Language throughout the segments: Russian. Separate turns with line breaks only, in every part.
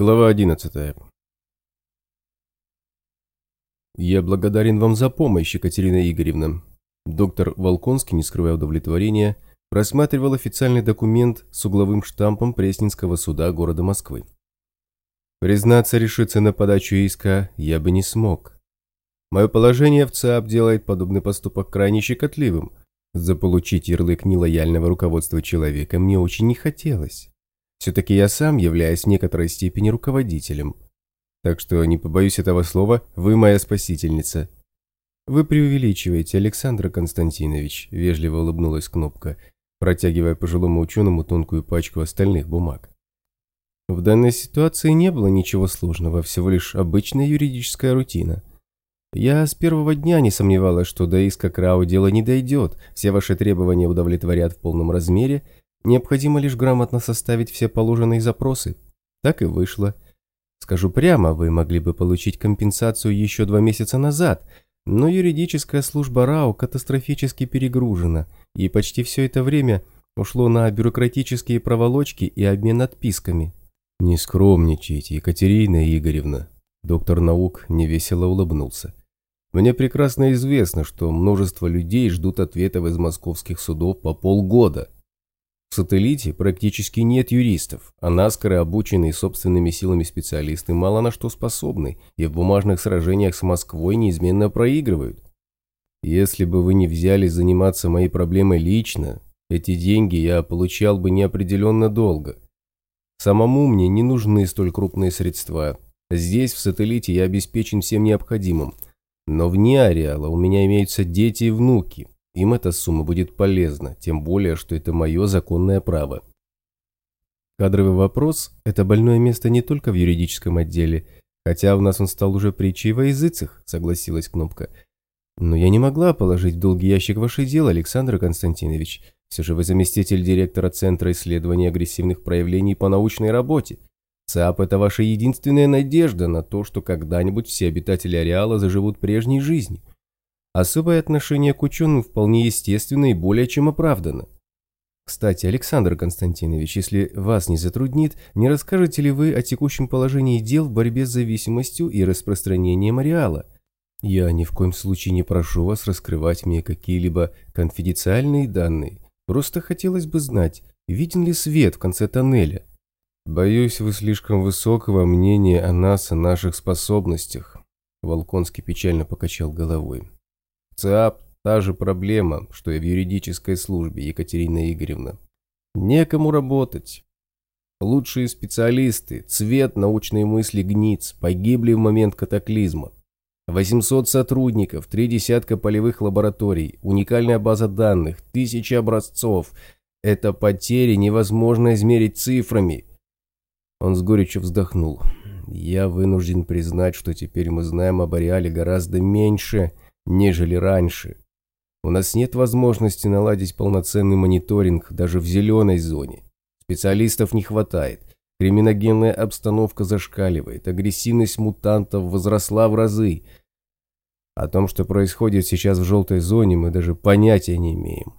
Глава 11. Я благодарен вам за помощь, Екатерина Игоревна. Доктор Волконский, не скрывая удовлетворения, просматривал официальный документ с угловым штампом Пресненского суда города Москвы. Признаться, решиться на подачу иска я бы не смог. Мое положение в ЦАП делает подобный поступок крайне щекотливым. Заполучить ярлык нелояльного руководства человека мне очень не хотелось. Все-таки я сам являюсь в некоторой степени руководителем. Так что, не побоюсь этого слова, вы моя спасительница. Вы преувеличиваете, Александр Константинович, вежливо улыбнулась Кнопка, протягивая пожилому ученому тонкую пачку остальных бумаг. В данной ситуации не было ничего сложного, всего лишь обычная юридическая рутина. Я с первого дня не сомневалась, что до иска Крау дело не дойдет, все ваши требования удовлетворят в полном размере, Необходимо лишь грамотно составить все положенные запросы. Так и вышло. Скажу прямо, вы могли бы получить компенсацию еще два месяца назад, но юридическая служба РАО катастрофически перегружена, и почти все это время ушло на бюрократические проволочки и обмен отписками. «Не скромничайте, Екатерина Игоревна», – доктор наук невесело улыбнулся. «Мне прекрасно известно, что множество людей ждут ответов из московских судов по полгода». В сателлите практически нет юристов, а наскоро обученные собственными силами специалисты мало на что способны и в бумажных сражениях с Москвой неизменно проигрывают. Если бы вы не взялись заниматься моей проблемой лично, эти деньги я получал бы неопределенно долго. Самому мне не нужны столь крупные средства. Здесь, в сателлите, я обеспечен всем необходимым. Но вне ареала у меня имеются дети и внуки, им эта сумма будет полезна, тем более, что это мое законное право. Кадровый вопрос – это больное место не только в юридическом отделе, хотя у нас он стал уже притчей во языцах, согласилась Кнопка. Но я не могла положить в долгий ящик ваше дело, Александр Константинович. Все же вы заместитель директора Центра исследования агрессивных проявлений по научной работе. ЦАП – это ваша единственная надежда на то, что когда-нибудь все обитатели ареала заживут прежней жизнью. Особое отношение к ученым вполне естественно и более чем оправдано. Кстати, Александр Константинович, если вас не затруднит, не расскажете ли вы о текущем положении дел в борьбе с зависимостью и распространением ареала? Я ни в коем случае не прошу вас раскрывать мне какие-либо конфиденциальные данные. Просто хотелось бы знать, виден ли свет в конце тоннеля. Боюсь, вы слишком высокого мнения о нас и наших способностях. Волконский печально покачал головой. ЦИАП – та же проблема, что и в юридической службе, Екатерина Игоревна. Некому работать. Лучшие специалисты, цвет научной мысли гниц, погибли в момент катаклизма. 800 сотрудников, три десятка полевых лабораторий, уникальная база данных, тысячи образцов. Это потери невозможно измерить цифрами. Он с горечью вздохнул. Я вынужден признать, что теперь мы знаем об ареале гораздо меньше – нежели раньше. У нас нет возможности наладить полноценный мониторинг даже в зеленой зоне. Специалистов не хватает. Криминогенная обстановка зашкаливает, агрессивность мутантов возросла в разы. О том, что происходит сейчас в желтой зоне, мы даже понятия не имеем.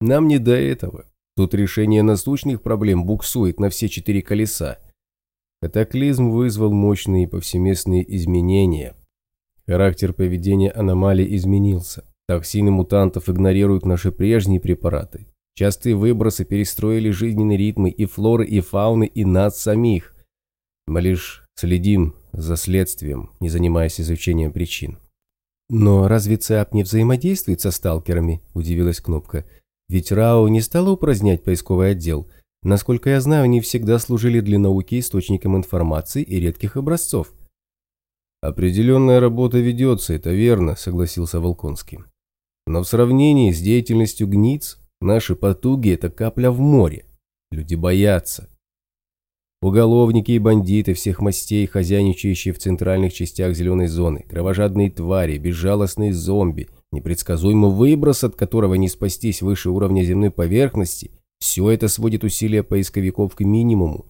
Нам не до этого. Тут решение насущных проблем буксует на все четыре колеса. Катаклизм вызвал мощные повсеместные изменения – Характер поведения аномалий изменился. Токсины мутантов игнорируют наши прежние препараты. Частые выбросы перестроили жизненные ритмы и флоры, и фауны, и нас самих. Мы лишь следим за следствием, не занимаясь изучением причин. «Но разве ЦАП не взаимодействует со сталкерами?» – удивилась Кнопка. «Ведь РАО не стала упразднять поисковый отдел. Насколько я знаю, они всегда служили для науки источником информации и редких образцов». «Определенная работа ведется, это верно», – согласился Волконский. «Но в сравнении с деятельностью гниц, наши потуги – это капля в море. Люди боятся. Уголовники и бандиты всех мастей, хозяйничающие в центральных частях зеленой зоны, кровожадные твари, безжалостные зомби, непредсказуемый выброс, от которого не спастись выше уровня земной поверхности – все это сводит усилия поисковиков к минимуму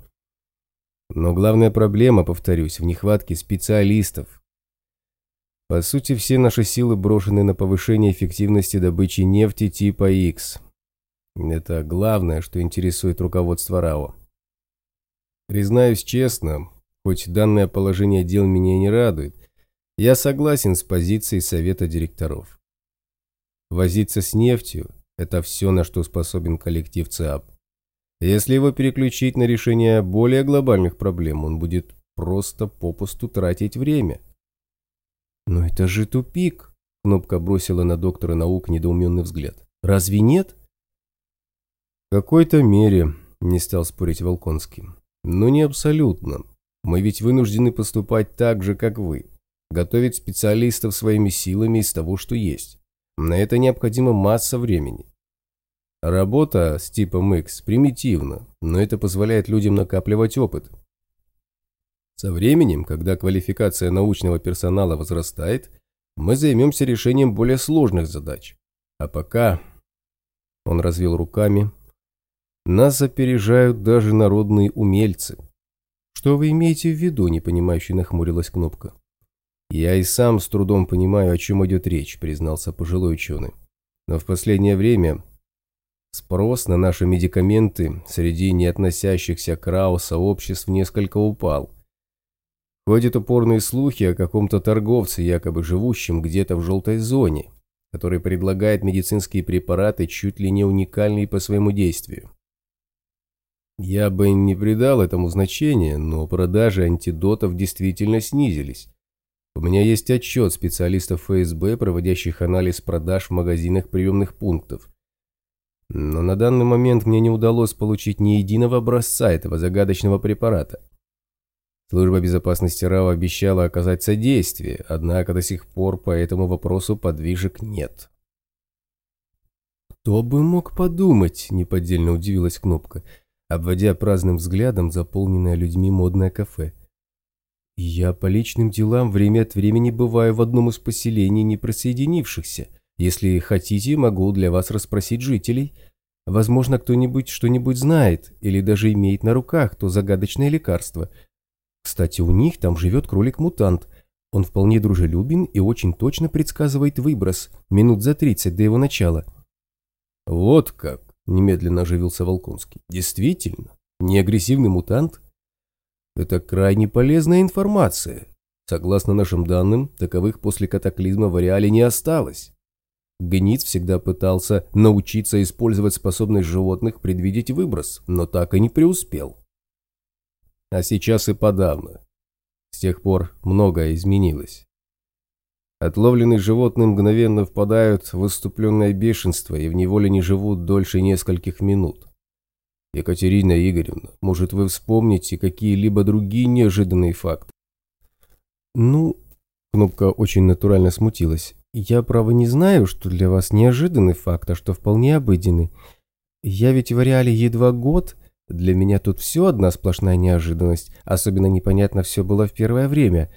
но главная проблема, повторюсь, в нехватке специалистов. По сути, все наши силы брошены на повышение эффективности добычи нефти типа X. Это главное, что интересует руководство РАО. Признаюсь честно, хоть данное положение дел меня не радует, я согласен с позицией совета директоров. Возиться с нефтью – это все, на что способен коллектив ЦАП. Если его переключить на решение более глобальных проблем, он будет просто попусту тратить время. «Но это же тупик!» – Кнопка бросила на доктора наук недоуменный взгляд. «Разве нет?» «В какой-то мере», – не стал спорить Волконский. «Но не абсолютно. Мы ведь вынуждены поступать так же, как вы. Готовить специалистов своими силами из того, что есть. На это необходима масса времени. Работа с типом X примитивна, но это позволяет людям накапливать опыт. Со временем, когда квалификация научного персонала возрастает, мы займемся решением более сложных задач. А пока... Он развел руками. Нас опережают даже народные умельцы. Что вы имеете в виду, непонимающе нахмурилась кнопка. «Я и сам с трудом понимаю, о чем идет речь», – признался пожилой ученый. «Но в последнее время спрос на наши медикаменты среди не относящихся к РАО сообществ несколько упал. Ходят упорные слухи о каком-то торговце, якобы живущем где-то в желтой зоне, который предлагает медицинские препараты чуть ли не уникальные по своему действию. Я бы не придал этому значения, но продажи антидотов действительно снизились. У меня есть отчет специалистов ФСБ, проводящих анализ продаж в магазинах приемных пунктов. Но на данный момент мне не удалось получить ни единого образца этого загадочного препарата. Служба безопасности РАО обещала оказать содействие, однако до сих пор по этому вопросу подвижек нет. «Кто бы мог подумать?» – неподдельно удивилась Кнопка, обводя праздным взглядом заполненное людьми модное кафе – «Я по личным делам время от времени бываю в одном из поселений неприсоединившихся. Если хотите, могу для вас расспросить жителей. Возможно, кто-нибудь что-нибудь знает или даже имеет на руках то загадочное лекарство. Кстати, у них там живет кролик-мутант. Он вполне дружелюбен и очень точно предсказывает выброс, минут за 30 до его начала». «Вот как!» – немедленно оживился Волконский. «Действительно, неагрессивный мутант?» Это крайне полезная информация. Согласно нашим данным, таковых после катаклизма в ареале не осталось. Гниц всегда пытался научиться использовать способность животных предвидеть выброс, но так и не преуспел. А сейчас и подавно. С тех пор многое изменилось. Отловленные животные мгновенно впадают в выступленное бешенство и в неволе не живут дольше нескольких минут. Екатерина Игоревна, может, вы вспомните какие-либо другие неожиданные факты? Ну, Кнопка очень натурально смутилась. Я, право, не знаю, что для вас неожиданный факт, а что вполне обыденный. Я ведь в ареале едва год, для меня тут все одна сплошная неожиданность, особенно непонятно все было в первое время.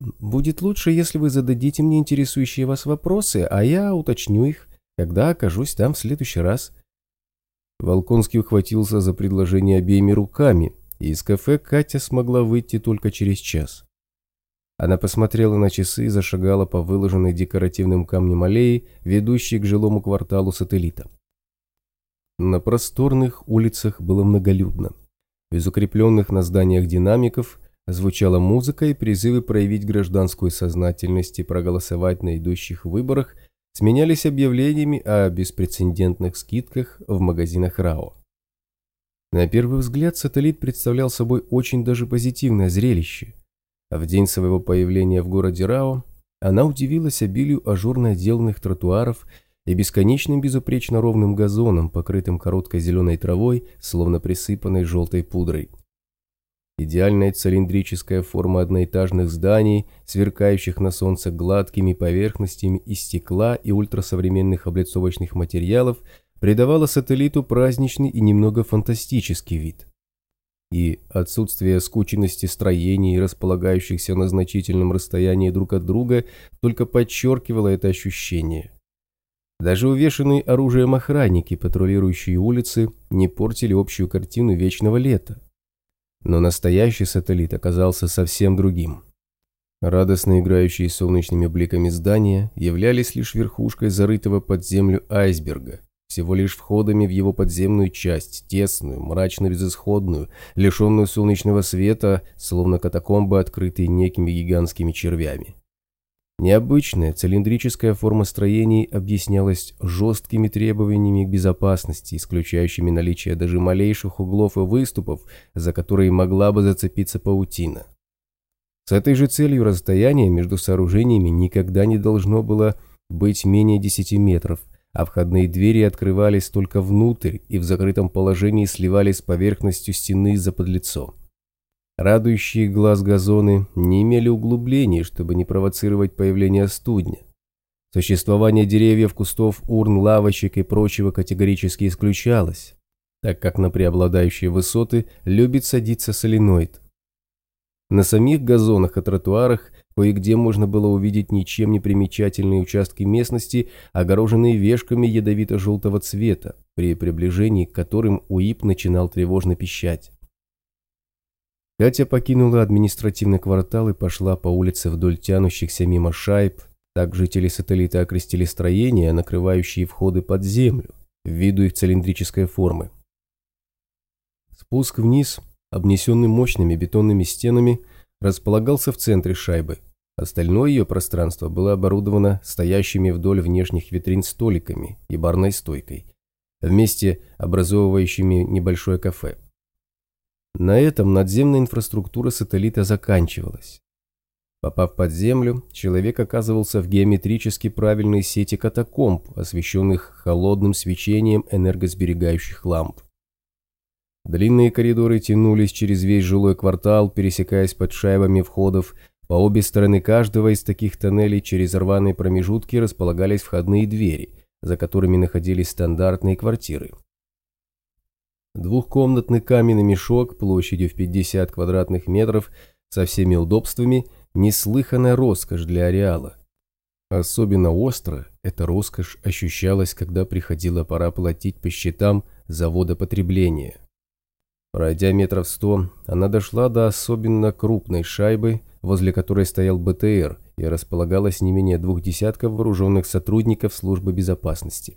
Будет лучше, если вы зададите мне интересующие вас вопросы, а я уточню их, когда окажусь там в следующий раз. Волконский ухватился за предложение обеими руками, и из кафе Катя смогла выйти только через час. Она посмотрела на часы и зашагала по выложенной декоративным камнем аллее, ведущей к жилому кварталу сателлита. На просторных улицах было многолюдно. Из укрепленных на зданиях динамиков звучала музыка и призывы проявить гражданскую сознательность и проголосовать на идущих выборах – сменялись объявлениями о беспрецедентных скидках в магазинах РАО. На первый взгляд сателлит представлял собой очень даже позитивное зрелище. А в день своего появления в городе РАО она удивилась обилию ажурно отделанных тротуаров и бесконечным безупречно ровным газоном, покрытым короткой зеленой травой, словно присыпанной желтой пудрой. Идеальная цилиндрическая форма одноэтажных зданий, сверкающих на солнце гладкими поверхностями из стекла и ультрасовременных облицовочных материалов, придавала сателлиту праздничный и немного фантастический вид. И отсутствие скученности строений, располагающихся на значительном расстоянии друг от друга, только подчеркивало это ощущение. Даже увешанные оружием охранники, патрулирующие улицы, не портили общую картину вечного лета. Но настоящий сателлит оказался совсем другим. Радостно играющие солнечными бликами здания являлись лишь верхушкой зарытого под землю айсберга, всего лишь входами в его подземную часть, тесную, мрачно-безысходную, лишенную солнечного света, словно катакомбы, открытые некими гигантскими червями. Необычная цилиндрическая форма строений объяснялась жесткими требованиями к безопасности, исключающими наличие даже малейших углов и выступов, за которые могла бы зацепиться паутина. С этой же целью расстояние между сооружениями никогда не должно было быть менее 10 метров, а входные двери открывались только внутрь и в закрытом положении сливались с поверхностью стены за подлицом. Радующие глаз газоны не имели углублений, чтобы не провоцировать появление студня. Существование деревьев, кустов, урн, лавочек и прочего категорически исключалось, так как на преобладающие высоты любит садиться соленоид. На самих газонах и тротуарах кое-где можно было увидеть ничем не примечательные участки местности, огороженные вешками ядовито-желтого цвета, при приближении к которым УИП начинал тревожно пищать. Катя покинула административный квартал и пошла по улице вдоль тянущихся мимо шайб. Так жители сателлита окрестили строения, накрывающие входы под землю, ввиду их цилиндрической формы. Спуск вниз, обнесенный мощными бетонными стенами, располагался в центре шайбы. Остальное ее пространство было оборудовано стоящими вдоль внешних витрин столиками и барной стойкой, вместе образовывающими небольшое кафе. На этом надземная инфраструктура сателлита заканчивалась. Попав под землю, человек оказывался в геометрически правильной сети катакомб, освещенных холодным свечением энергосберегающих ламп. Длинные коридоры тянулись через весь жилой квартал, пересекаясь под шайбами входов. По обе стороны каждого из таких тоннелей через рваные промежутки располагались входные двери, за которыми находились стандартные квартиры. Двухкомнатный каменный мешок площадью в 50 квадратных метров со всеми удобствами – неслыханная роскошь для ареала. Особенно остро эта роскошь ощущалась, когда приходила пора платить по счетам за водопотребление. Пройдя метров сто, она дошла до особенно крупной шайбы, возле которой стоял БТР и располагалось не менее двух десятков вооруженных сотрудников службы безопасности.